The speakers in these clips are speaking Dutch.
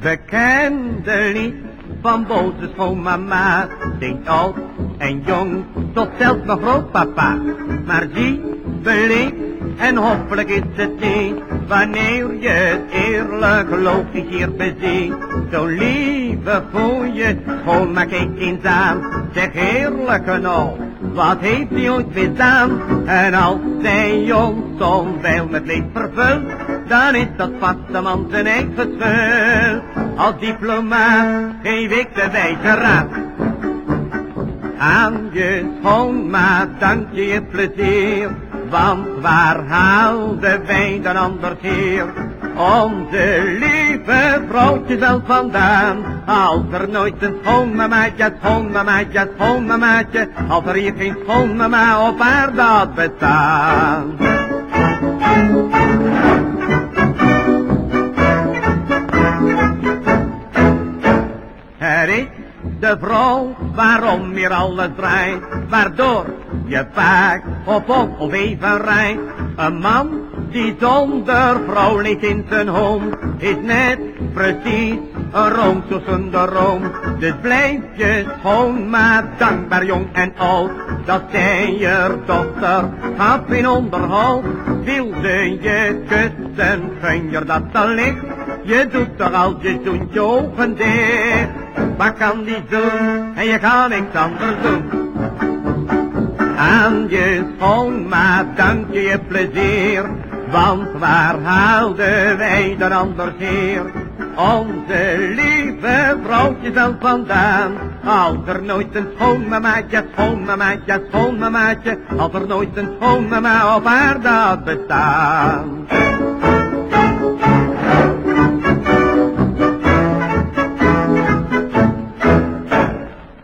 Bekende lied van boze schoonmama zingt oud en jong tot zelfs nog grootpapa. Maar zie, beleefd en hoffelijk is het niet wanneer je het eerlijk logisch hier beziet. Zo lieve je schoonma kijkt eens aan, zeg eerlijk nou, wat heeft hij ooit misdaan? En als zij ons onwijl met leed vervult, dan is dat vaste man zijn eigen schuld. Als diplomaat geef ik de wijze raad. Aan je schoonmaat dank je je plezier, want waar haalden wij dan anders hier? Onze lieve vrouwtje zelf vandaan, als er nooit een schoonmamaatje, schoonmamaatje, schoonmamaatje, als er hier geen schoonmama op aarde had bestaan. Er is de vrouw waarom hier alles draait, waardoor je vaak op op of even rijdt. Een man die zonder vrouw ligt in zijn home, is net precies een room zo zonder room. Dus blijf je schoon, maar dankbaar jong en oud, dat zij je dochter had in onderhoud. Wil ze je kussen, gun je dat dan licht, je doet toch al je zoentje ogen dicht. Wat kan die doen? En je kan niks anders doen. Aan je schoonmaat dank je je plezier. Want waar haalden wij dan anders hier? Onze lieve vrouwtje zelf vandaan. Als er nooit een schoonmamaatje, schoonmamaatje, schoonmamaatje. Als er nooit een schoonmama op aarde had bestaan.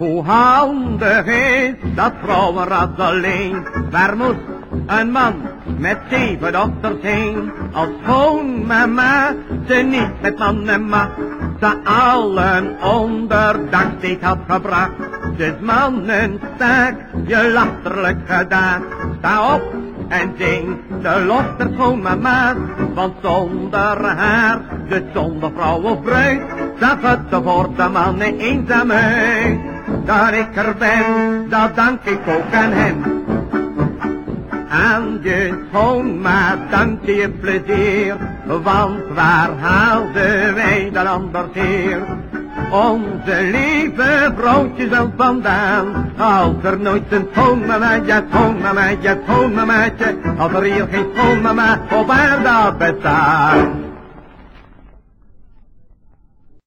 Hoe handig is dat vrouwenrad alleen. Waar moest een man met zeven dochters heen? Als schoonmama ze niet met man en macht. Ze allen onder steeds had gebracht. Dus mannen staak je lasterlijk gedaan. Sta op en zing de lof der schoonmama. Want zonder haar, de zonder vrouw of bruid, zag het de mannen eenzaam uit. Dat ik er ben, dat dank ik ook aan hem. Aan je schoonmaat dank je plezier, want waar haalden wij dan anders hier? Onze lieve vrouwtje zelf vandaan, als er nooit een schoonmamaatje, schoonmamaatje, schoonmamaatje, als er hier geen schoonmama op aarde had bestaan.